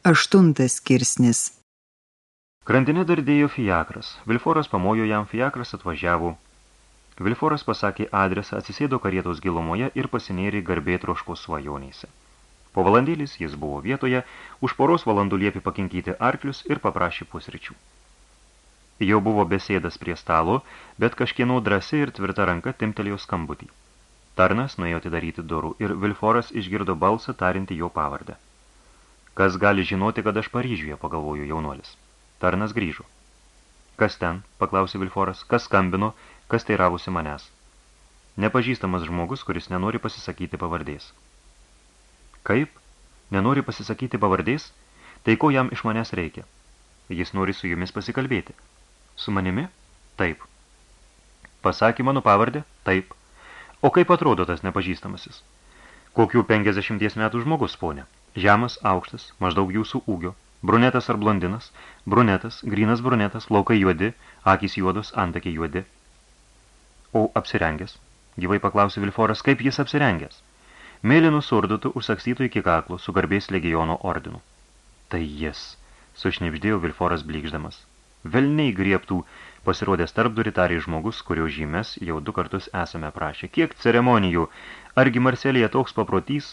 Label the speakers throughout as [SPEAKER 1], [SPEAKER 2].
[SPEAKER 1] Aštuntas skirsnis
[SPEAKER 2] Krantinė dardėjo fiakras. Vilforas pamojo jam, fiakras atvažiavo. Vilforas pasakė adresą, atsisėdo karietos gilumoje ir pasinėrė garbė troškos svajonėse. Po valandėlis jis buvo vietoje, už poros valandų liepė pakinkyti arklius ir paprašė pusryčių. Jau buvo besėdas prie stalo, bet kažkieno drąsi ir tvirta ranka timtelėjo skambutį. Tarnas nuėjo atidaryti durų ir Vilforas išgirdo balsą tarinti jo pavardę. Kas gali žinoti, kad aš Paryžiuje, pagalvojo jaunuolis. Tarnas grįžo. Kas ten, paklausė Vilforas, kas skambino, kas teiravosi manęs. Nepažįstamas žmogus, kuris nenori pasisakyti pavardės. Kaip? Nenori pasisakyti pavardės? Tai ko jam iš manęs reikia? Jis nori su jumis pasikalbėti. Su manimi? Taip. Pasakė mano pavardę? Taip. O kaip atrodo tas nepažįstamasis? Kokių 50 metų žmogus, ponė? Žemas, aukštas, maždaug jūsų ūgio. Brunetas ar blondinas? Brunetas, grynas brunetas, laukai juodi, akys juodos, antakiai juodi. O apsirengęs? Gyvai paklausė Vilforas, kaip jis apsirengęs? Mėlynų surdutų užsakstytų iki kaklo su garbės legiono ordinu. Tai jis, sušnipždėjo Vilforas blykždamas. Velniai griebtų, pasirodęs tarp duritarį žmogus, kurio žymes jau du kartus esame prašę. Kiek ceremonijų, argi Marselėje toks paprotys,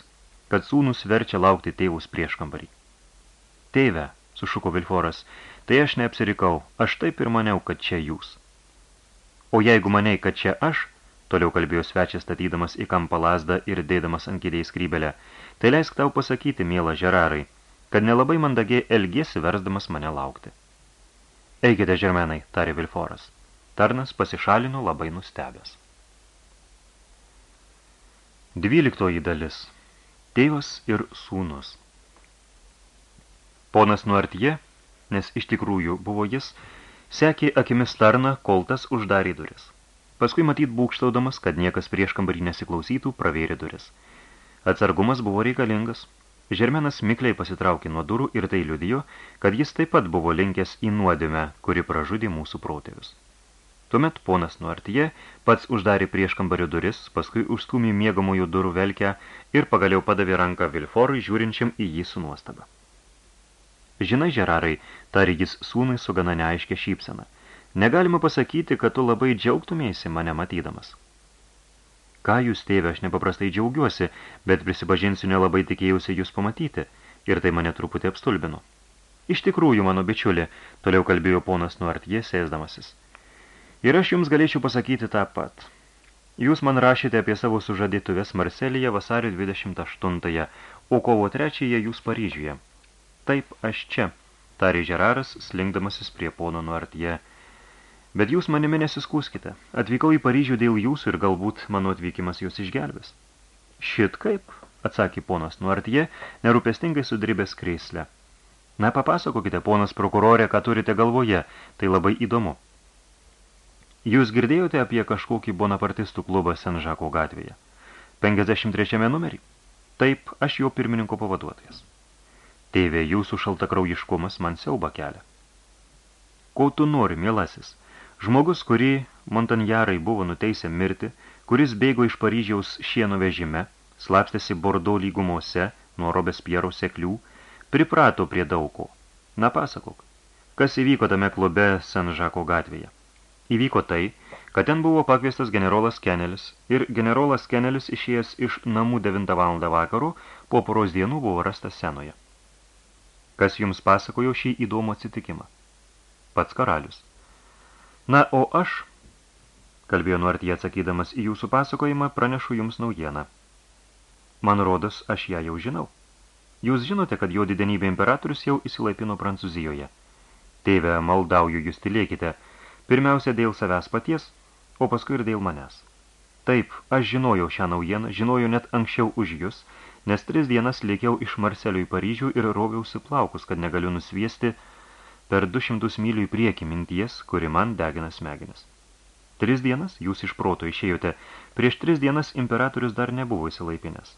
[SPEAKER 2] kad sūnus verčia laukti tėvus prieš kambarį. Tėve, sušuko Vilforas, tai aš neapsirikau, aš taip ir maniau, kad čia jūs. O jeigu maniai, kad čia aš, toliau kalbėjo svečias statydamas į kampą lasdą ir dėdamas ant kėdėjai skrybelę, tai leisk tau pasakyti, mėla Žerarai, kad nelabai mandagiai elgėsi versdamas mane laukti. Eikite, žermenai, tarė Vilforas. Tarnas pasišalino labai nustebęs. Dvyliktoji dalis – tėvas ir sūnus. Ponas Nuartie, nes iš tikrųjų buvo jis, sekė akimis tarną, kol tas uždarė duris. Paskui matyt būkštaudamas, kad niekas prieš kambarį nesiklausytų, pravėrė duris. Atsargumas buvo reikalingas. Žermenas mikliai pasitraukė nuo durų ir tai liudijo, kad jis taip pat buvo linkęs į nuodėmę, kuri pražudė mūsų protėvius. Tuomet ponas Nuartie pats uždarė prieš kambario duris, paskui užstumė miegamųjų durų velkę ir pagaliau padavė ranką Vilforui, žiūrinčiam į jį su nuostaba. Žinai, Žerarai, tarė jis sūnui su gana neaiškia šypsena. Negalima pasakyti, kad tu labai džiaugtumėsi mane matydamas. Ką jūs, tėve, aš nepaprastai džiaugiuosi, bet prisipažinsiu nelabai tikėjausi jūs pamatyti, ir tai mane truputį apstulbino. Iš tikrųjų, mano bičiulė, toliau kalbėjo ponas Nuartie, sėsdamasis. Ir aš jums galėčiau pasakyti tą pat. Jūs man rašėte apie savo sužadėtuvės Marselyje vasario 28-ąją, o kovo 3-ąją jūs Paryžiuje. Taip, aš čia, tarė Žeraras, slinkdamasis prie pono Nuartie. Bet jūs manimi nesiskūskite. Atvykau į Paryžių dėl jūsų ir galbūt mano atvykimas jūs išgelbės. Šit kaip, atsakė ponas Nuartie, nerūpestingai sudribęs krėslę. Na, papasakokite, ponas prokurorė, ką turite galvoje, tai labai įdomu. Jūs girdėjote apie kažkokį bonapartistų klubą Senžako gatvėje? 53 numerį? Taip, aš jo pirmininko pavaduotojas. Tėvė, jūsų šaltakraujiškumas man siauba kelia. Ko tu nori, mielasis? Žmogus, kurį Montanjarai buvo nuteisę mirti, kuris bėgo iš Paryžiaus šieno vežime, slapstėsi Bordo lygumose nuo Robespiero seklių, priprato prie daugo. Na pasakok, kas įvyko tame klube Senžako gatvėje? Įvyko tai, kad ten buvo pakviestas generolas Kenelis ir generolas Kenelis išėjęs iš namų 9 val. vakarų po poros dienų buvo rastas senoje. Kas jums pasakojo šį įdomų atsitikimą? Pats karalius. Na, o aš, kalbėjo Nuartie atsakydamas į jūsų pasakojimą, pranešu jums naujieną. Man rodos, aš ją jau žinau. Jūs žinote, kad jo didenybė imperatorius jau įsilaipino Prancūzijoje. Tėve, maldauju, jūs tylėkite – Pirmiausia dėl savęs paties, o paskui ir dėl manęs. Taip, aš žinojau šią naujieną, žinojau net anksčiau už jūs, nes tris dienas lėkiau iš Marselio į Paryžių ir roviausi plaukus, kad negaliu nusviesti per 200 mylių į priekį minties, kuri man degina smegenis. Tris dienas jūs iš proto išėjote, prieš tris dienas imperatorius dar nebuvo įsilaipinęs.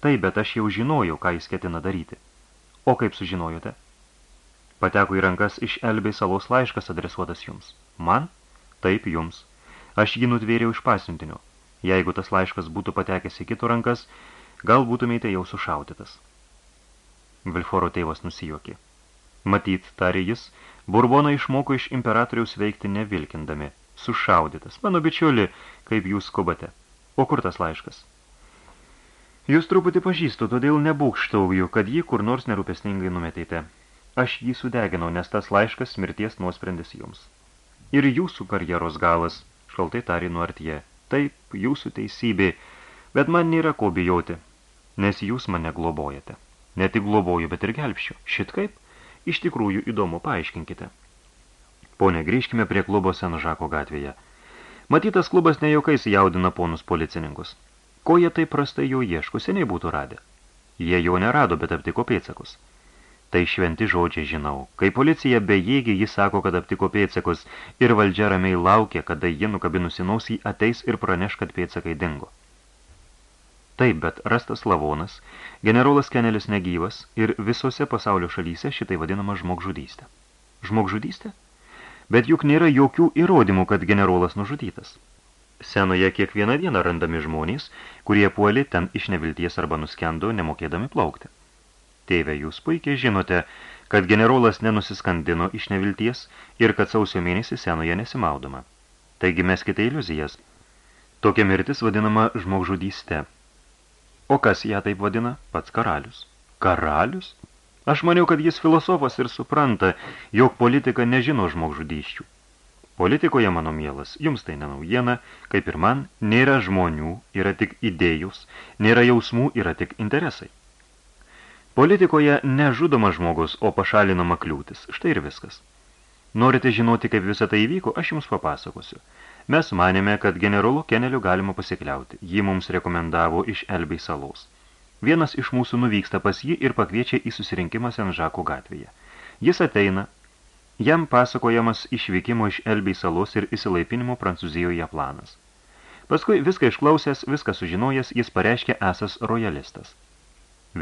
[SPEAKER 2] Taip, bet aš jau žinojau, ką jis ketina daryti. O kaip sužinojote? Pateko į rankas iš Elbei salos laiškas adresuotas jums. Man? Taip, jums. Aš jį nutvėriau iš pasiuntinio. Jeigu tas laiškas būtų patekęs į kito rankas, gal būtumėte jau sušaudytas. Vilforo tėvas nusijokė. Matyt, tarė jis, Burboną išmoko iš imperatoriaus veikti nevilkindami. Sušaudytas. Mano bičiuli, kaip jūs skubate. O kur tas laiškas? Jūs truputį pažįstu, todėl nebūkštauju, kad jį kur nors nerūpestingai numetėte. Aš jį sudeginau, nes tas laiškas mirties nuosprendis jums. Ir jūsų karjeros galas, šaltai tarė nuartie. Taip, jūsų teisybė, bet man nėra ko bijoti, nes jūs mane globojate. Ne tik globoju, bet ir gelbščiu. Šit kaip? Iš tikrųjų įdomu, paaiškinkite. Pone, grįžkime prie klubo Senžako gatvėje. Matytas klubas nejaukais jaudina ponus policininkus. Ko jie taip prastai jo ieško, seniai būtų radę. Jie jo nerado, bet aptiko pėtsakus. Tai šventi žodžiai žinau. Kai policija bejėgi, jis sako, kad aptiko pėtsakus ir valdžia ramiai laukia, kada jie nukabinusi nausį ateis ir praneš, kad pėtsakai dingo. Taip, bet rastas lavonas, generolas Kenelis negyvas ir visose pasaulio šalyse šitai vadinama žmogžudystė. Žmogžudystė? Bet juk nėra jokių įrodymų, kad generolas nužudytas. Senoje kiekvieną dieną randami žmonės, kurie puolė ten iš nevilties arba nuskendo, nemokėdami plaukti. Tėve, jūs puikiai žinote, kad generolas nenusiskandino iš nevilties ir kad sausio mėnesį senoje nesimaudoma. Taigi meskite iliuzijas. Tokia mirtis vadinama žmogžudyste. O kas ją taip vadina? Pats karalius. Karalius? Aš maniau, kad jis filosofas ir supranta, jog politika nežino žmogžudyščių. Politikoje, mano mielas, jums tai nenaujiena, kaip ir man, nėra žmonių, yra tik idėjus, nėra jausmų, yra tik interesai. Politikoje nežudoma žmogus, o pašalinama kliūtis. Štai ir viskas. Norite žinoti, kaip visą tai įvyko, aš jums papasakosiu. Mes manėme, kad generolu Keneliu galima pasikliauti. Jį mums rekomendavo iš Elbei salos. Vienas iš mūsų nuvyksta pas jį ir pakviečia į susirinkimą Senžako gatvėje. Jis ateina, jam pasakojamas išvykimo iš Elbei salos ir įsilaipinimo Prancūzijoje planas. Paskui viską išklausęs, viską sužinojęs, jis pareiškė esas rojalistas.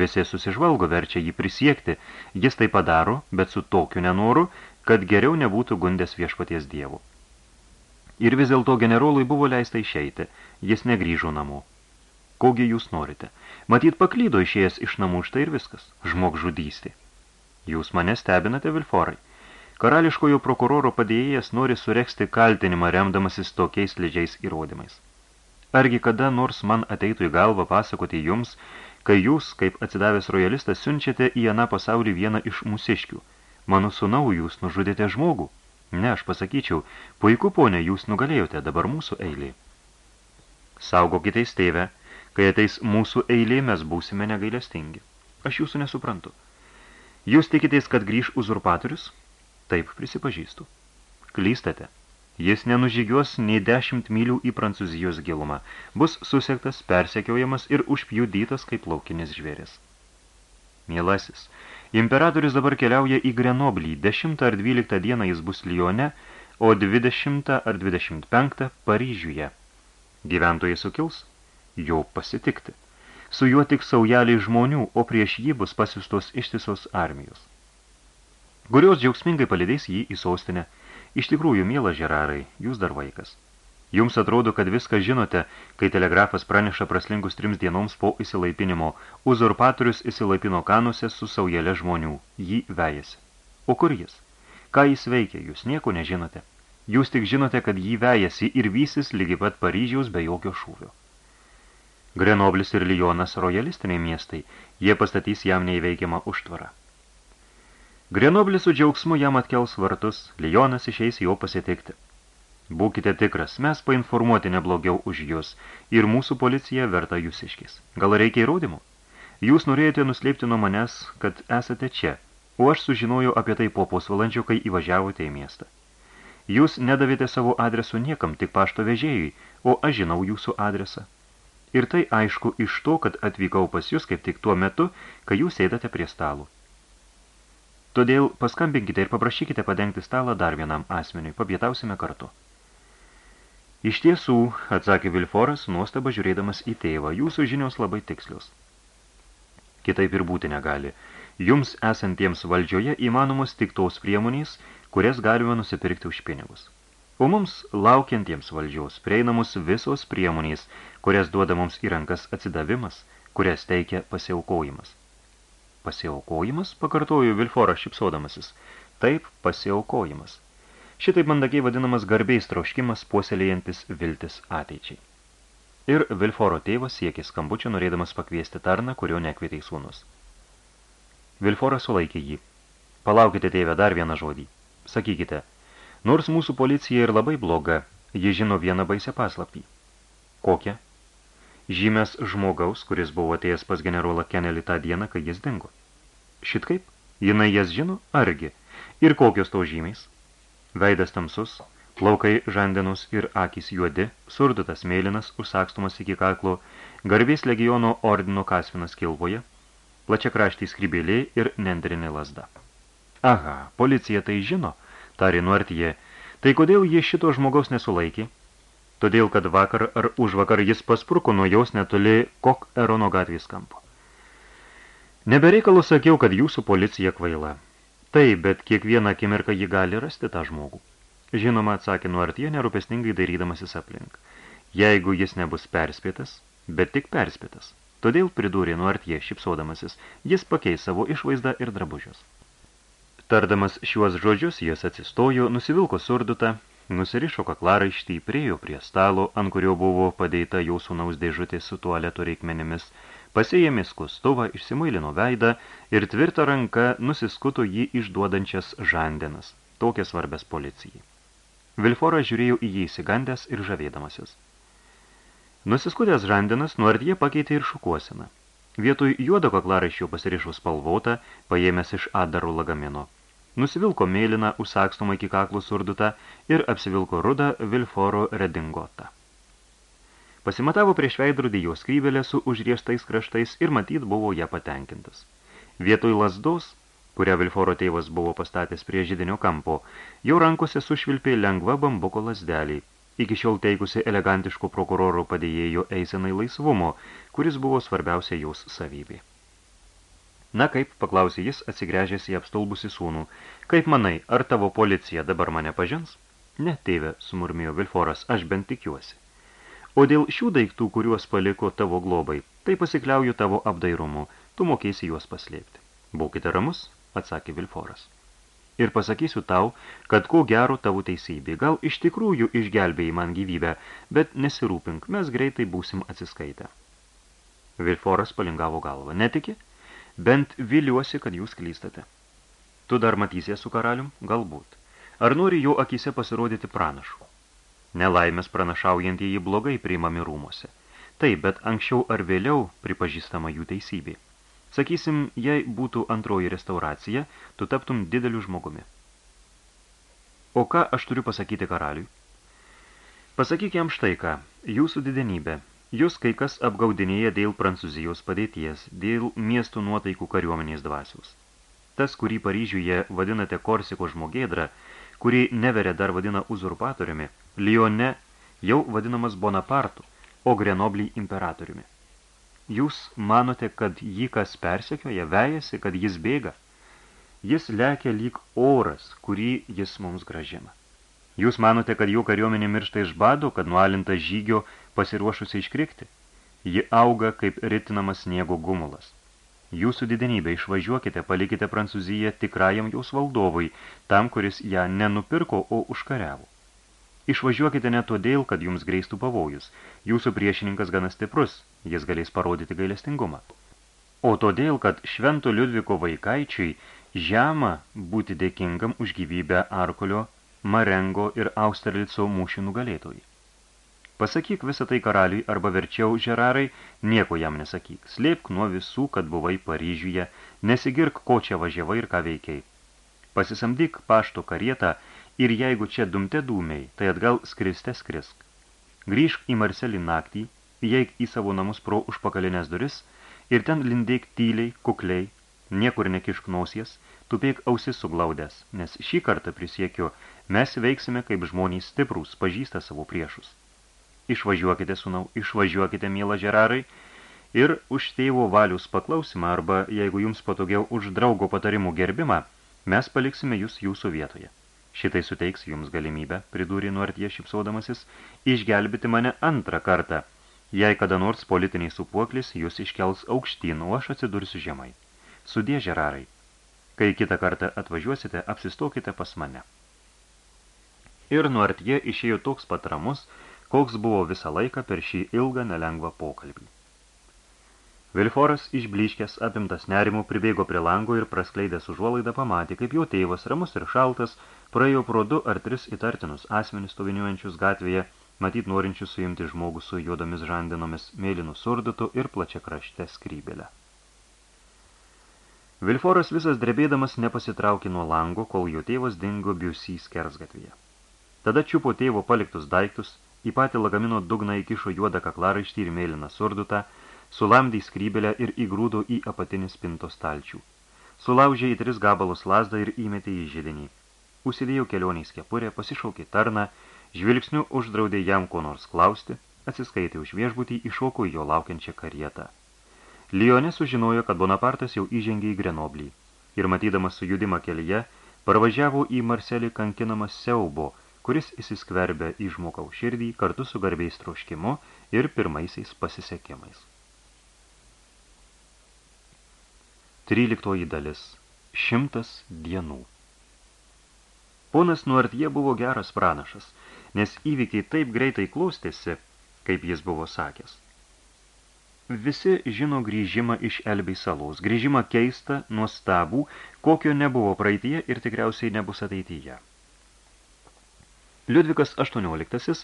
[SPEAKER 2] Visi susižvalgo verčia jį prisiekti, jis tai padaro, bet su tokiu nenoru, kad geriau nebūtų gundęs viešpaties dievų. Ir vis dėlto generolui buvo leista išeiti, jis negrįžo namo. Kogi jūs norite? Matyt, paklydo išėjęs iš namų štai ir viskas. Žmog žudystė. Jūs mane stebinate, Vilforai. Karališkojo prokuroro padėjėjas nori sureksti kaltinimą remdamasis tokiais ledžiais įrodymais. Argi kada nors man ateitų į galvą pasakoti jums, kai jūs, kaip atsidavęs rojalistas, siunčiate į aną pasaulį vieną iš mūsiškių. Mano sunau jūs nužudėte žmogų. Ne, aš pasakyčiau, puiku, ponė, jūs nugalėjote, dabar mūsų eilė. Saugokitės tėvę, kai ateis mūsų eilė, mes būsime negailestingi. Aš jūsų nesuprantu. Jūs tikitės, kad grįž uzurpatorius? Taip, prisipažįstu. Klystate. Jis nenužygiuos nei dešimt mylių į Prancūzijos gilumą, bus susektas, persekiojamas ir užpjudytas kaip laukinis žvėris. Mielasis, Imperatorius dabar keliauja į Grenoblį, 10 ar 12 dieną jis bus Lyone, o 20 ar 25 Paryžiuje. Gyventojai sukils jo pasitikti. Su juo tik saujeliai žmonių, o prieš jį bus pasiustos ištisos armijos. Kurios džiaugsmingai palidės jį į sostinę. Iš tikrųjų, mielas Žerarai, jūs dar vaikas. Jums atrodo, kad viską žinote, kai telegrafas praneša praslingus trims dienoms po įsilaipinimo. Uzurpatorius įsilaipino kanuose su saujelė žmonių. Jį vejasi. O kur jis? Ką jis veikia, jūs nieko nežinote. Jūs tik žinote, kad jį vejasi ir vysis lygi pat Paryžiaus be jokio šūvio. Grenoblis ir Lyonas rojalistiniai miestai, jie pastatys jam neįveikiamą užtvarą. Grenoblis su džiaugsmu jam atkels vartus, Lyonas išeis jo pasitikti. Būkite tikras, mes painformuoti neblogiau už jūs ir mūsų policija verta jūsiškis. Gal reikia įrodymų? Jūs norėjote nuslėpti nuo manęs, kad esate čia, o aš sužinojau apie tai po pusvalandžio, kai įvažiavote į miestą. Jūs nedavėte savo adresu niekam, tik pašto vežėjui, o aš žinau jūsų adresą. Ir tai aišku iš to, kad atvykau pas jūs kaip tik tuo metu, kai jūs sėdate prie stalų. Todėl paskambinkite ir paprašykite padengti stalą dar vienam asmeniui, papietausime kartu. Iš tiesų, atsakė Vilforas, nuostaba žiūrėdamas į tėvą, jūsų žinios labai tikslios. Kitaip ir būti negali. Jums esantiems valdžioje įmanomos tik tos priemonės, kurias galime nusipirkti už pinigus. O mums, laukiantiems valdžios, prieinamos visos priemonės, kurias duoda mums į rankas atsidavimas, kurias teikia pasiaukojimas. Pasiaukojimas, pakartojo Vilforas šipsodamasis. Taip, pasiaukojimas. Šitaip mandagiai vadinamas garbiais troškimas puoselėjantis viltis ateičiai. Ir Vilforo tėvas siekė skambučio, norėdamas pakviesti tarną, kurio nekvietė sūnus. Vilforas sulaikė jį. Palaukite, tėve, dar vieną žodį. Sakykite, nors mūsų policija ir labai bloga, ji žino vieną baisę paslaptį. Kokią? Žymės žmogaus, kuris buvo atėjęs pas generolą Kenelį tą dieną, kai jis dingo. Šitkaip? Jinai jas žino? Argi? Ir kokios to žymės? Veidas tamsus, plaukai žandenus ir akys juodi, surdutas mėlynas, užsakstomas iki kaklo, garbės legiono ordino kasvinas kilvoje, plačia kraštį skrybėliai ir nendrinė lasda. Aha, policija tai žino, tarė nuartyje, tai kodėl jie šito žmogaus nesulaikė? Todėl kad vakar ar už vakar jis paspruko nuo jos netoli Kok Erono gatvės kampo. Nebereikalu sakiau, kad jūsų policija kvaila. Taip, bet kiekvieną akimirką ji gali rasti tą žmogų. Žinoma, atsakė nuartie, nerūpestingai dairydamasis aplink. Jeigu jis nebus perspėtas, bet tik perspėtas. Todėl pridūrė nuartie, šipsodamasis, jis pakeis savo išvaizdą ir drabužius. Tardamas šiuos žodžius, jis atsistojo, nusivilko surdutą, Nusirišo kaklaraištį, priejo prie stalo, ant kurio buvo padėta jau sūnaus dėžutė su tualeto reikmenimis, pasėjėmė skustuvą, išsimailino veidą ir tvirtą ranką nusiskuto jį išduodančias žandenas, tokias svarbės policijai. Vilforas žiūrėjo į jį įsigandęs ir žavėdamasis. Nusiskudęs žandenas nuardie pakeitė ir šukuosiną. Vietoj juodo kaklaraiščio pasirišo spalvotą, paėmęs iš adaro lagamino – nusivilko mėlyną, užsakstomą iki kaklų surdutą ir apsivilko rudą Vilforo redingotą. Pasimatavo prieš veidrodį jo skrybelę su užrieštais kraštais ir matyt buvo ją patenkintas. Vietoj lasdos, kurią Vilforo tėvas buvo pastatęs prie židinio kampo, jo rankose sušvilpė lengva bambuko lasdelį, iki šiol teikusi elegantiško prokuroro padėjėjo eisenai laisvumo, kuris buvo svarbiausia jos savybė. Na kaip, paklausė jis, atsigręžęs į apstulbusi sūnų. Kaip manai, ar tavo policija dabar mane pažins? Ne, tėve, sumurmėjo Vilforas, aš bent tikiuosi. O dėl šių daiktų, kuriuos paliko tavo globai, tai pasikliauju tavo apdairumu, tu mokėsi juos paslėpti. Būkite ramus, atsakė Vilforas. Ir pasakysiu tau, kad ko gero tavo teisybė, gal iš tikrųjų išgelbėjai man gyvybę, bet nesirūpink, mes greitai būsim atsiskaitę. Vilforas palingavo galvą. Netiki? Bent viliuosi, kad jūs klystate. Tu dar matysies su karalium? Galbūt. Ar nori jo akise pasirodyti pranašu? Nelaimės pranašaujant jį blogai priimami rūmose. Taip, bet anksčiau ar vėliau pripažįstama jų teisybė. Sakysim, jei būtų antroji restauracija, tu taptum dideliu žmogumi. O ką aš turiu pasakyti karaliui? Pasakyk jam štai ką, jūsų didenybė, Jūs kai kas apgaudinėja dėl Prancūzijos padėties, dėl miestų nuotaikų kariuomenės dvasios. Tas, kurį Paryžiuje vadinate Korsiko žmogėdra, kurį neverė dar vadina uzurpatoriumi, Lione jau vadinamas Bonapartu, o Grenoblį imperatoriumi. Jūs manote, kad jį kas persekioja, vejasi, kad jis bėga? Jis lekia lyg oras, kurį jis mums gražina. Jūs manote, kad jų kariuomenė miršta iš bado, kad nualinta žygio pasiruošusi iškrikti? Ji auga kaip ritinamas sniego gumulas. Jūsų didenybė išvažiuokite, palikite Prancūziją tikrajam jaus valdovui, tam, kuris ją nenupirko, o užkariavo. Išvažiuokite ne todėl, kad jums greistų pavojus. Jūsų priešininkas gana stiprus, jis galės parodyti gailestingumą. O todėl, kad švento Liudviko vaikaičiai žema būti dėkingam už gyvybę Arkolio Marengo ir Austerlico mūšių nugalėtojai. Pasakyk visą tai karaliui, arba verčiau, žerarai, nieko jam nesakyk. Slėpk nuo visų, kad buvai Paryžiuje, nesigirk, ko čia važiavai ir ką veikiai. Pasisamdyk pašto karietą ir jeigu čia dumte dūmiai, tai atgal skriste skrisk. Grįžk į Marselį naktį, įeik į savo namus pro užpakalinės duris ir ten lindėk tyliai, kukliai, niekur nekišk nausies, tupėk ausis suglaudęs, nes šį kartą prisiekiu, Mes veiksime kaip žmonės stiprūs, pažįsta savo priešus. Išvažiuokite, sunau, išvažiuokite, mielą žerarai, ir už tėvo valius paklausimą, arba, jeigu jums patogiau, už draugo patarimų gerbimą, mes paliksime jūs jūsų vietoje. Šitai suteiks jums galimybę, pridūrė nuartie šipsaudamasis, išgelbėti mane antrą kartą, jei kada nors politiniai supuoklis jūs iškels aukštyn, o aš atsidursiu žemai. Sudie žerarai. Kai kitą kartą atvažiuosite, apsistokite pas mane. Ir nuartie išėjo toks patramus, koks buvo visą laiką per šį ilgą nelengvą pokalbį. Vilforas išbliškęs apimtas nerimų pribėgo prie lango ir praskleidęs užuolaidą pamatė, kaip jo tėvas, ramus ir šaltas, praėjo pro du ar tris įtartinus asmenis stoviniuojančius gatvėje, matyt norinčius suimti žmogų su juodomis žandinomis, mėlynų surdutų ir plačia krašte skrybelę. Vilforas visas drebėdamas nepasitraukė nuo lango, kol jo tėvas dingo biusy skersgatvėje. Tada čiupo tėvo paliktus daiktus, į patį lagamino dugną įkišo juodą kaklaraištį ir mėlyną surdutą, sulamdė skrybelę ir įgrūdo į apatinį spinto stalčių. Sulaužė į tris gabalus lasdą ir įmetė į židinį. Užsidėjo kelioniais kepurę, pasišaukė tarną, žvilgsniu uždraudė jam ko nors klausti, atsiskaitė už viešbutį, iššoko jo laukiančią karietą. Lione sužinojo, kad Bonapartas jau įžengė į Grenoblį ir matydamas sujudimą kelyje, parvažiavo į Marselį kankinamas siaubo, kuris įsiskverbė į žmogaus širdį kartu su garbiais troškimu ir pirmaisiais pasisekimais. 13 dalis. Šimtas dienų. Ponas Nuartie buvo geras pranašas, nes įvykiai taip greitai klostėsi, kaip jis buvo sakęs. Visi žino grįžimą iš Elbei salos, grįžimą keistą, nuostabų, kokio nebuvo praeityje ir tikriausiai nebus ateityje. Liudvikas XVIII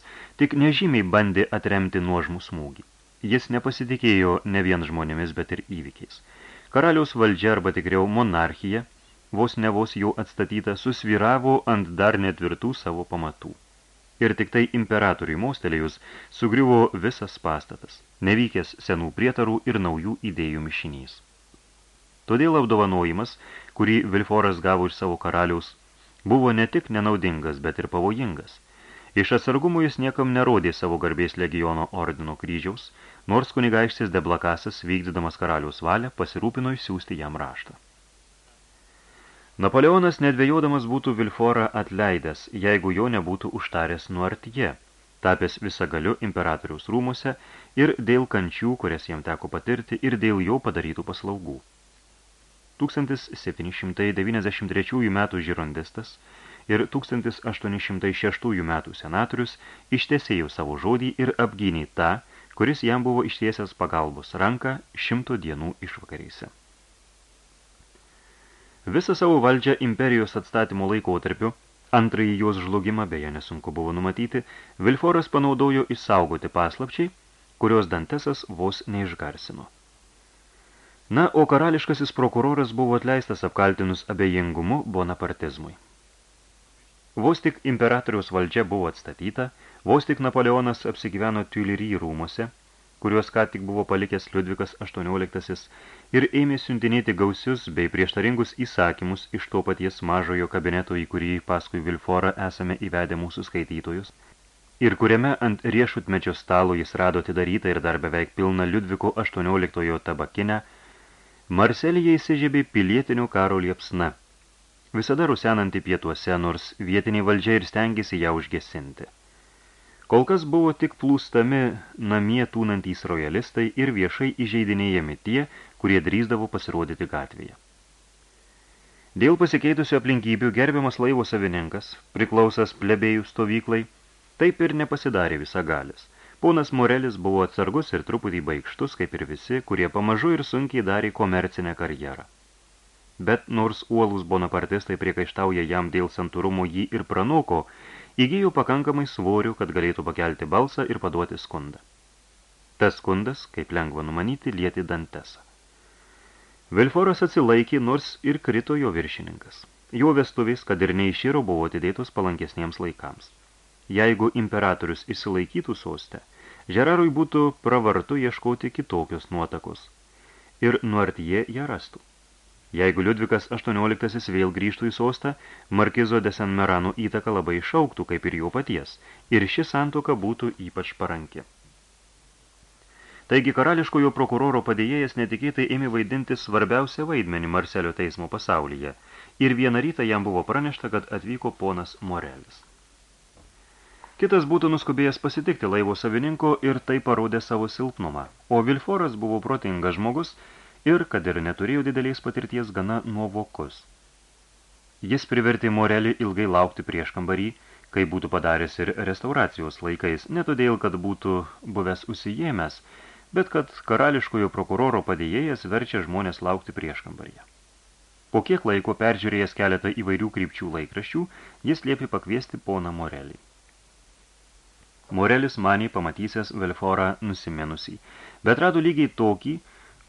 [SPEAKER 2] tik nežymiai bandė atremti nuožmų smūgį. Jis nepasitikėjo ne vien žmonėmis, bet ir įvykiais. Karaliaus valdžia arba tikriau monarchija, vos ne vos jau atstatyta, susviravo ant dar netvirtų savo pamatų ir tik tai imperatoriui mostelėjus sugriuvo visas pastatas, nevykęs senų prietarų ir naujų idėjų mišinys. Todėl apdovanojimas, kurį Vilforas gavo iš savo karaliaus, buvo ne tik nenaudingas, bet ir pavojingas. Iš atsargumo jis niekam nerodė savo garbės legiono ordino kryžiaus, nors kunigaikštis Deblakasas, vykdydamas karaliaus valią, pasirūpino išsiųsti jam raštą. Napoleonas nedvėjodamas būtų Vilforą atleidęs, jeigu jo nebūtų užtaręs nuartyje, tapęs visagaliu imperatoriaus rūmose ir dėl kančių, kurias jam teko patirti, ir dėl jo padarytų paslaugų. 1793 metų žirondistas ir 1806 metų senatorius ištesėjo savo žodį ir apgynė tą, kuris jam buvo ištiesęs pagalbos ranką šimto dienų išvakarėse. Visą savo valdžią imperijos atstatymo laikotarpiu, antrąjį jos žlugimą beje nesunku buvo numatyti, Vilforas panaudojo išsaugoti paslapčiai, kurios Dantesas vos neišgarsino. Na, o karališkasis prokuroras buvo atleistas apkaltinus abejingumu bonapartizmui. Vos tik imperatoriaus valdžia buvo atstatyta, vos tik Napoleonas apsigyveno Tuilery rūmose, kuriuos ką tik buvo palikęs Liudvikas XVIII ir ėmė siuntinėti gausius bei prieštaringus įsakymus iš to paties mažojo kabineto, į kurį paskui Vilforą esame įvedę mūsų skaitytojus, ir kuriame ant riešutmečio stalo jis rado atidarytą ir dar beveik pilną Liudviko XVIII tabakinę, Marselyje įsižiebė pilietinių karo liepsna, visada rusenanti pietuose, nors vietiniai valdžia ir stengiasi ją užgesinti. Kol kas buvo tik plūstami namie tūnantys rojalistai ir viešai įžeidinėjami tie, kurie drįsdavo pasirodyti gatvėje. Dėl pasikeitusių aplinkybių gerbiamas laivo savininkas, priklausęs plebėjų stovyklai, taip ir nepasidarė visagalis. Ponas Morelis buvo atsargus ir truputį baigštus, kaip ir visi, kurie pamažu ir sunkiai darė komercinę karjerą. Bet nors uolus bonapartistai priekaištauja jam dėl santūrumo jį ir pranoko, įgyjo pakankamai svorių, kad galėtų pakelti balsą ir paduoti skundą. Tas skundas, kaip lengva numanyti, lieti Dantesą. Vilforas atsilaikė, nors ir krito jo viršininkas. Jo vestuvės, kad ir neiširo, buvo atidėtos palankesniems laikams. Jeigu imperatorius išsilaikytų sostę, Žerarui būtų pravartu ieškoti kitokios nuotakos. Ir nuartyje ją rastų. Jeigu Liudvikas XVIII vėl grįžtų į sostą, Markizo de San Merano įtaka labai išauktų, kaip ir jo paties, ir ši santoka būtų ypač paranki. Taigi karališkojo prokuroro padėjėjas netikėtai ėmė vaidinti svarbiausią vaidmenį Marselio teismo pasaulyje, ir vieną rytą jam buvo pranešta, kad atvyko ponas Morelis. Kitas būtų nuskubėjęs pasitikti laivo savininko ir tai parodė savo silpnumą, o Vilforas buvo protingas žmogus ir, kad ir neturėjo didelės patirties, gana nuovokus. Jis privertė Morelį ilgai laukti prieš kambarį, kai būtų padaręs ir restauracijos laikais, ne todėl, kad būtų buvęs užsijėmęs, bet kad karališkojo prokuroro padėjėjas verčia žmonės laukti prieš kambaryje. Po kiek laiko peržiūrėjęs keletą įvairių krypčių laikraščių, jis liepė pakviesti poną Morelį. Morelis manį pamatysęs Velforą nusimenusį, bet rado lygiai tokį,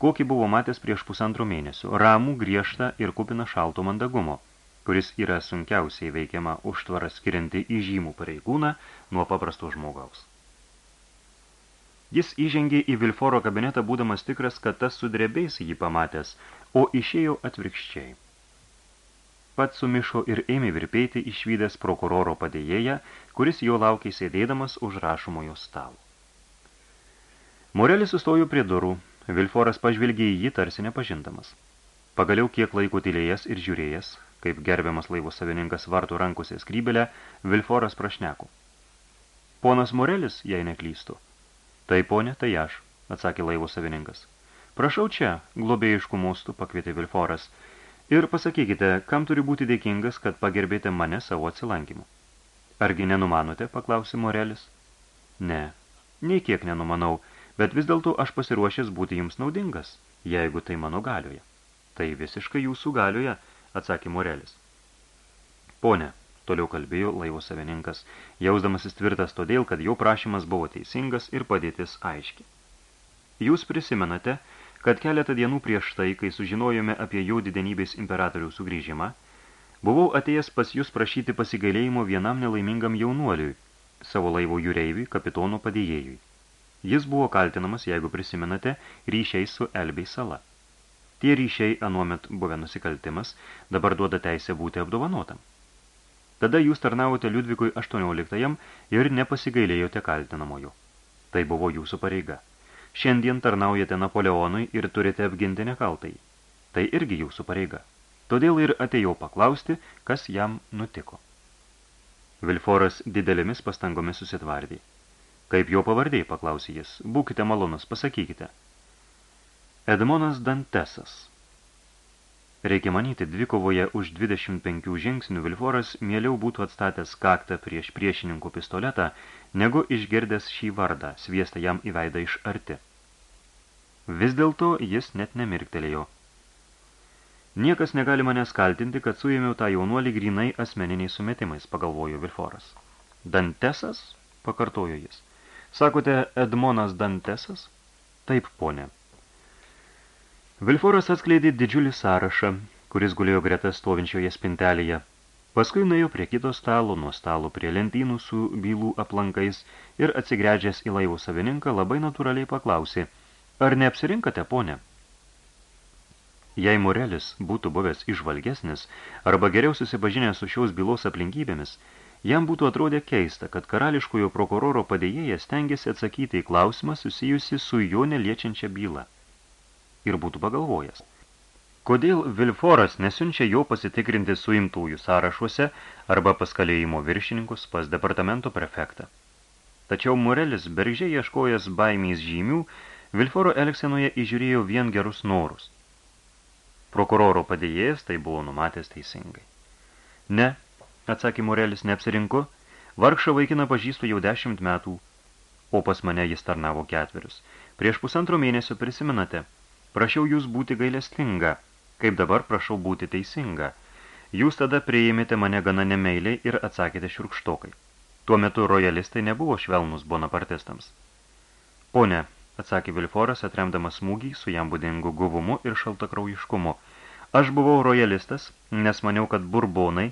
[SPEAKER 2] kokį buvo matęs prieš pusantro mėnesio, ramų, griežtą ir kupiną šalto mandagumo, kuris yra sunkiausiai veikiama užtvarą skirianti į žymų pareigūną nuo paprasto žmogaus. Jis įžengė į Vilforo kabinetą, būdamas tikras, kad tas sudrebės jį pamatęs, o išėjo atvirkščiai. Pats sumišo ir ėmė virpėti išvydęs prokuroro padėjėją, kuris jo laukė sėdėdamas už rašomojo stalo. Morelis sustojo prie durų, Vilforas pažvilgė į jį tarsi nepažindamas. Pagaliau kiek laiko tylėjęs ir žiūrėjęs, kaip gerbiamas laivų savininkas vartų rankose skrybelę, Vilforas prašneko. Ponas Morelis, jei neklystu. Tai ponė, tai aš, atsakė laivo savininkas. Prašau čia, globėjiškų mostų, pakvietė Vilforas. Ir pasakykite, kam turi būti dėkingas, kad pagerbėte mane savo atsilankimu. Argi nenumanote, paklausė Morelis. Ne, nei kiek nenumanau, bet vis dėlto aš pasiruošęs būti jums naudingas, jeigu tai mano galioje. Tai visiškai jūsų galioje, atsakė Morelis. Pone, toliau kalbėjo laivo savininkas, jausdamasis tvirtas todėl, kad jo prašymas buvo teisingas ir padėtis aiški. Jūs prisimenate, kad keletą dienų prieš tai, kai sužinojome apie jo didenybės imperatoriaus sugrįžimą, buvau atėjęs pas jūs prašyti pasigailėjimo vienam nelaimingam jaunuoliui, savo laivo jūreiviui, kapitono padėjėjui. Jis buvo kaltinamas, jeigu prisimenate, ryšiais su Elbei sala. Tie ryšiai anuomet buvę nusikaltimas, dabar duoda teisę būti apdovanotam. Tada jūs tarnavote Liudvikui 18 ir nepasigailėjote kaltinamojo. Tai buvo jūsų pareiga. Šiandien tarnaujate Napoleonui ir turite apginti nekaltai. Tai irgi jūsų pareiga. Todėl ir atėjau paklausti, kas jam nutiko. Vilforas didelėmis pastangomis susitvardė. Kaip jo pavardė, paklausė jis. Būkite malonus, pasakykite. Edmonas Dantesas. Reikia manyti, dvikovoje už 25 žingsnių Vilforas mieliau būtų atstatęs kaktą prieš priešininkų pistoletą, negu išgirdęs šį vardą, sviestą jam į veidą iš arti. Vis dėlto jis net nemirktelėjo. Niekas negali manęs kaltinti, kad suėmiau tą jaunuolį grinai asmeniniais sumetimais, pagalvojo Vilforas. Dantesas? pakartojo jis. Sakote, Edmonas Dantesas? Taip, ponė. Vilforas atskleidė didžiulį sąrašą, kuris gulėjo greta stovinčioje spintelėje. Paskui nuėjo prie kito stalo, nuo stalo prie lentynų su bylų aplankais ir atsigręžęs į laivų savininką labai natūraliai paklausė, ar neapsirinkate, ponė? Jei Morelis būtų buvęs išvalgesnis arba geriau susipažinęs su šios bylos aplinkybėmis, jam būtų atrodę keista, kad karališkojo prokuroro padėjėjas stengiasi atsakyti į klausimą susijusi su jo neliečiančia byla. Ir būtų pagalvojęs. Kodėl Vilforas nesiunčia jo pasitikrinti suimtųjų sąrašuose arba paskalėjimo viršininkus pas departamento prefektą? Tačiau Morelis, bergžiai ieškojęs baimės žymių, Vilforo Elksenoje įžiūrėjo vien gerus norus. Prokuroro padėjėjas tai buvo numatęs teisingai. Ne, atsakė Morelis, neapsirinku, vargšą vaikiną pažįstu jau dešimt metų, o pas mane jis tarnavo ketverius. Prieš pusantro mėnesio prisimenate, prašiau jūs būti gailestinga – kaip dabar prašau būti teisinga. Jūs tada priėmėte mane gana nemeiliai ir atsakėte šiurkštokai. Tuo metu rojalistai nebuvo švelnus bonapartistams. Pone, atsakė Vilforas, atremdamas smūgį su jam būdingu guvumu ir šaltakraujiškumu. Aš buvau rojalistas, nes maniau, kad burbonai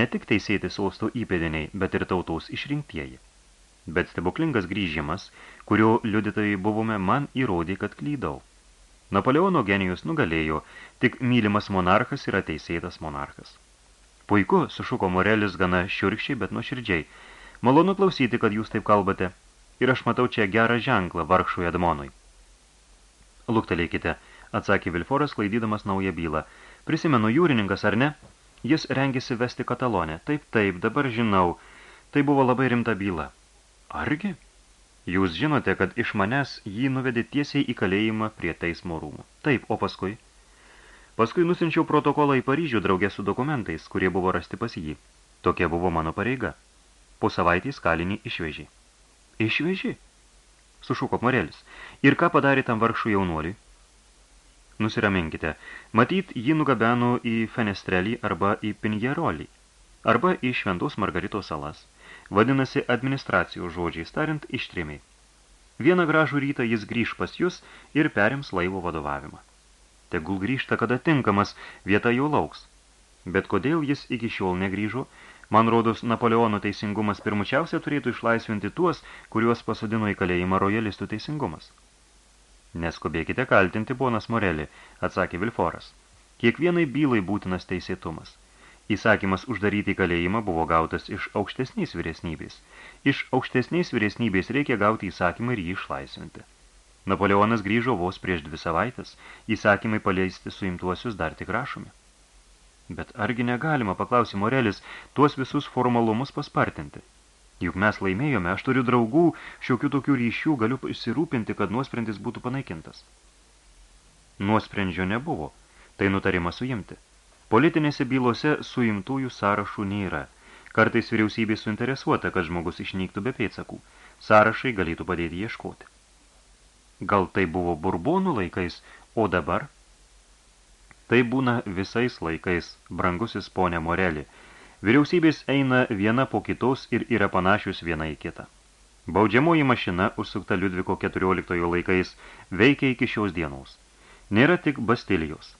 [SPEAKER 2] ne tik teisėti sostų įpėdiniai, bet ir tautos išrinktieji. Bet stebuklingas grįžimas, kurio liudytojai buvome, man įrodė, kad klydau. Napoleono genijus nugalėjo, tik mylimas monarchas yra teisėtas monarchas. Puiku, sušuko Morelis gana šiurkščiai, bet nuoširdžiai. Malonu klausyti, kad jūs taip kalbate. Ir aš matau čia gerą ženklą vargšui Edmonui. Luktelėkite, atsakė Vilforas, klaidydamas naują bylą. Prisimenu jūrininkas, ar ne? Jis rengėsi vesti Katalonę. Taip, taip, dabar žinau. Tai buvo labai rimta byla. Argi? Jūs žinote, kad iš manęs jį nuvedė tiesiai į kalėjimą prie teismo rūmų. Taip, o paskui? Paskui nusinčiau protokolą į Paryžių draugę su dokumentais, kurie buvo rasti pas jį. Tokia buvo mano pareiga. Po savaitės kalinį išvežė. Išvežė? Sušuko Morelis. Ir ką padarė tam vargšų jaunuoliui? Nusiraminkite. Matyt, jį nugabeno į Fenestrelį arba į Pinjerolį, arba į Šventos Margaritos salas. Vadinasi, administracijos žodžiais tariant, ištrėmiai. Vieną gražų rytą jis grįž pas jūs ir perims laivo vadovavimą. Tegul grįžta, kada tinkamas, vieta jau lauks. Bet kodėl jis iki šiol negrįžo, man rodos, Napoleono teisingumas pirmučiausia turėtų išlaisvinti tuos, kuriuos pasodino į kalėjimą rojalistų teisingumas. Neskubėkite kaltinti, ponas Morelį, atsakė Vilforas. Kiekvienai bylai būtinas teisėtumas. Įsakymas uždaryti kalėjimą buvo gautas iš aukštesnės vyresnybės. Iš aukštesnės vyresnybės reikia gauti įsakymą ir jį išlaisvinti. Napoleonas grįžo vos prieš dvi savaitės, įsakymai paleisti suimtuosius dar tik rašomi. Bet argi negalima, paklausė Morelis, tuos visus formalumus paspartinti? Juk mes laimėjome, aš turiu draugų, šiokių tokių ryšių, galiu įsirūpinti, kad nuosprendis būtų panaikintas. Nuosprendžio nebuvo, tai nutarimas suimti. Politinėse bylose suimtųjų sąrašų nėra. Kartais vyriausybė suinteresuota, kad žmogus išnyktų be pėdsakų. Sąrašai galėtų padėti ieškoti. Gal tai buvo burbonų laikais, o dabar? Tai būna visais laikais, brangusis ponė Morelį, Vyriausybės eina viena po kitos ir yra panašius viena į kitą. Baudžiamoji mašina, užsukta Liudviko 14 laikais, veikia iki šios dienos. Nėra tik Bastilijos.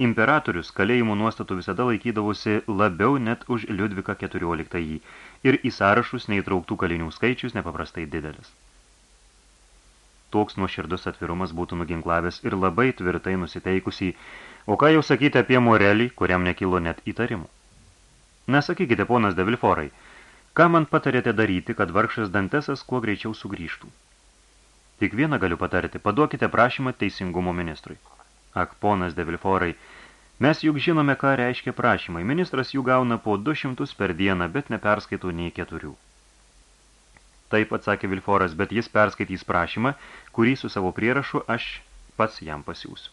[SPEAKER 2] Imperatorius kalėjimų nuostatų visada laikydavosi labiau net už Liudviką 14 ir į sąrašus neįtrauktų kalinių skaičius nepaprastai didelis. Toks nuoširdus atvirumas būtų nuginklavęs ir labai tvirtai nusiteikusi, o ką jau sakyti apie Morelį, kuriam nekilo net įtarimų. Nesakykite, ponas de Vilforai, ką man patarėte daryti, kad vargšas Dantesas kuo greičiau sugrįžtų? Tik vieną galiu patarti, paduokite prašymą teisingumo ministrui. Ak, ponas de Vilforai, mes juk žinome, ką reiškia prašymai. Ministras jų gauna po 200 per dieną, bet neperskaito nei keturių. Taip atsakė Vilforas, bet jis perskaitys prašymą, kurį su savo prierašu aš pats jam pasiūsiu.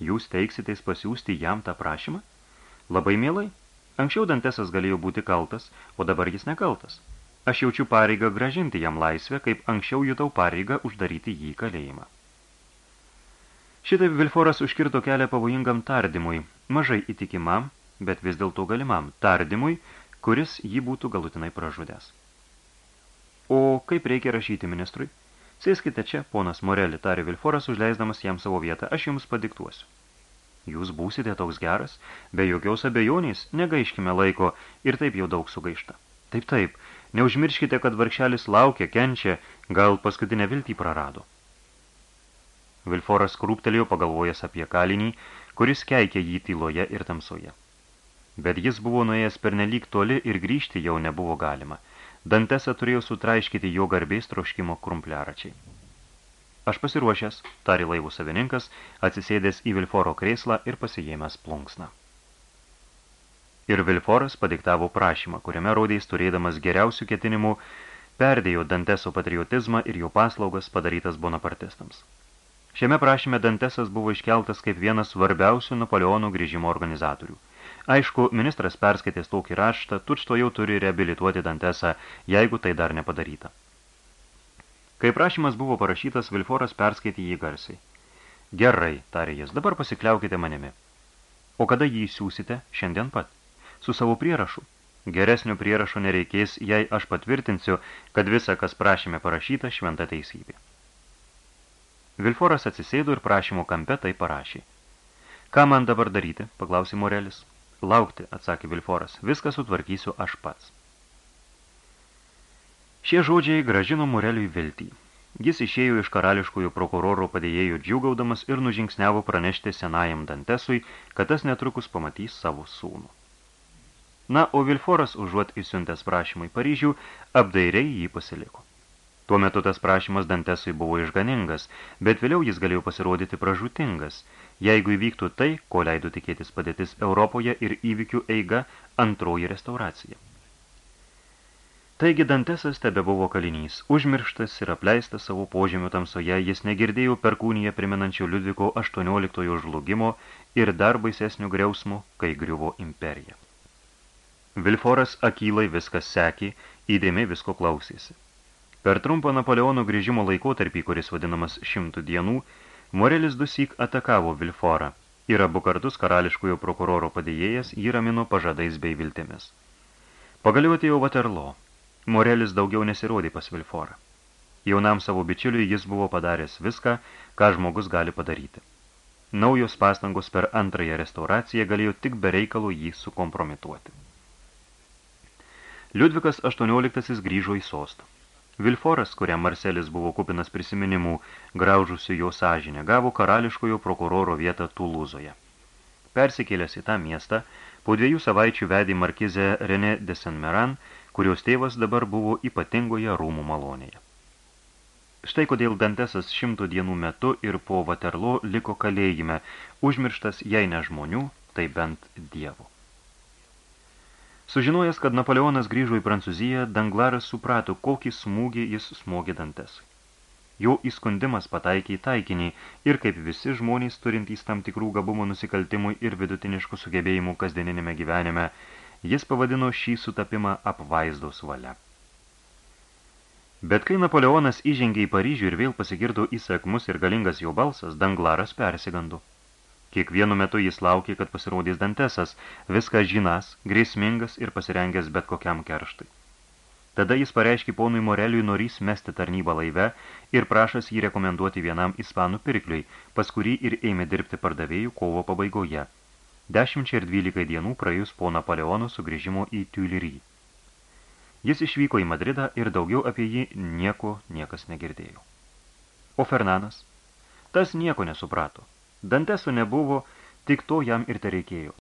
[SPEAKER 2] Jūs teiksitės pasiūsti jam tą prašymą? Labai mielai, Anksčiau Dantesas galėjo būti kaltas, o dabar jis nekaltas. Aš jaučiu pareigą gražinti jam laisvę, kaip anksčiau jutau pareigą uždaryti jį į kalėjimą. Šitaip Vilforas užkirto kelią pavojingam tardymui, mažai įtikimam, bet vis dėlto galimam tardymui, kuris jį būtų galutinai pražudęs. O kaip reikia rašyti ministrui? Sėskite čia, ponas Morelį, tarė Vilforas, užleisdamas jam savo vietą, aš jums padiktuosiu. Jūs būsite toks geras, be jokios abejonės, negaiškime laiko ir taip jau daug sugaišta. Taip, taip, neužmirškite, kad vargšelis laukia, kenčia, gal paskutinę viltį prarado. Vilforas krūptelėjo pagalvojęs apie kalinį, kuris keikė jį tyloje ir tamsoje. Bet jis buvo nuėjęs pernelyg toli ir grįžti jau nebuvo galima. Dantesa turėjo sutraiškyti jo garbės troškimo krumpliaračiai. Aš pasiruošęs, tari laivų savininkas, atsisėdęs į Vilforo krėslą ir pasijėmęs plunksną. Ir Vilforas padiktavo prašymą, kuriame rodės turėdamas geriausių ketinimų, perdėjo Danteso patriotizmą ir jo paslaugas padarytas bonapartistams. Šiame prašyme Dantesas buvo iškeltas kaip vienas svarbiausių Napoleonų grįžimo organizatorių. Aišku, ministras perskaitęs tokį raštą, tučto jau turi reabilituoti Dantesą, jeigu tai dar nepadaryta. Kai prašymas buvo parašytas, Vilforas perskaitė jį garsiai. Gerai, tarė jis, dabar pasikliaukite manimi. O kada jį siūsite? Šiandien pat. Su savo prierašu. Geresnio prierašo nereikės, jei aš patvirtinsiu, kad visa, kas prašyme parašyta, šventa teisybė. Vilforas atsisėdo ir prašymo kampe tai parašė. Ką man dabar daryti? paklausė Morelis. Laukti, atsakė Vilforas, viską sutvarkysiu aš pats. Šie žodžiai gražino Moreliui viltį. Jis išėjo iš karališkojo prokuroro padėjėjų džiugaudamas ir nužingsniavo pranešti senajam Dantesui, kad tas netrukus pamatys savo sūnų. Na, o Vilforas, užuot įsiuntęs prašymą į Paryžių, apdairiai jį pasiliko. Tuo metu tas prašymas Dantesui buvo išganingas, bet vėliau jis galėjo pasirodyti pražutingas, jeigu įvyktų tai, ko leido tikėtis padėtis Europoje ir įvykių eiga antroji restauracija. Taigi Dantesas tebe buvo kalinys, užmirštas ir apleistas savo požemių tamsoje, jis negirdėjo perkūnyje primenančio Liudviko 18 žlugimo ir dar baisesnių griausmų, kai griuvo imperija. Vilforas akylai viskas sekė, įdėmiai visko klausėsi. Per trumpą Napoleono grįžimo laikotarpį, kuris vadinamas šimtų dienų, Morelis dusyk atakavo Vilforą ir abu kartus karališkojo prokuroro padėjėjas jį ramino pažadais bei viltimis. Pagaliau atėjo Vaterlo, Morelis daugiau nesirodė pas Vilforą. Jaunam savo bičiuliui jis buvo padaręs viską, ką žmogus gali padaryti. Naujos pastangos per antrąją restauraciją galėjo tik be reikalo jį sukompromituoti. Liudvikas XVIII grįžo į sostą. Vilforas, kuriam Marselis buvo kupinas prisiminimų graužusių jo sąžinę, gavo karališkojo prokuroro vietą Tulūzoje. Persikėlęs į tą miestą, po dviejų savaičių vedė markizę René de Saint-Meran kurios tėvas dabar buvo ypatingoje rūmų malonėje. Štai kodėl Dantesas šimto dienų metu ir po Vaterlo liko kalėjime, užmirštas jei ne žmonių, tai bent dievų. Sužinojęs, kad Napoleonas grįžo į Prancūziją, Danglaras suprato, kokį smūgį jis smogė Dantesui. Jo įskundimas pataikė į taikinį ir kaip visi žmonės turintys tam tikrų gabumų nusikaltimui ir vidutiniškų sugebėjimų kasdieninėme gyvenime – Jis pavadino šį sutapimą apvaizdos valia. Bet kai Napoleonas įžengė į Paryžių ir vėl pasigirdo įsakmus ir galingas jo balsas, Danglaras persigando. Kiekvienu metu jis laukė, kad pasirodys Dantesas, viskas žinas, grėsmingas ir pasirengęs bet kokiam kerštui. Tada jis pareiškė ponui Moreliui norys mesti tarnybą laive ir prašas jį rekomenduoti vienam ispanų pirkliui, pas kurį ir ėmė dirbti pardavėjų kovo pabaigoje – Dešimčia ir dvylikai dienų praėjus po Napoleono sugrįžimo į Tuilery. Jis išvyko į Madridą ir daugiau apie jį nieko niekas negirdėjo. O Fernanas? Tas nieko nesuprato. Danteso nebuvo, tik to jam ir tereikėjo.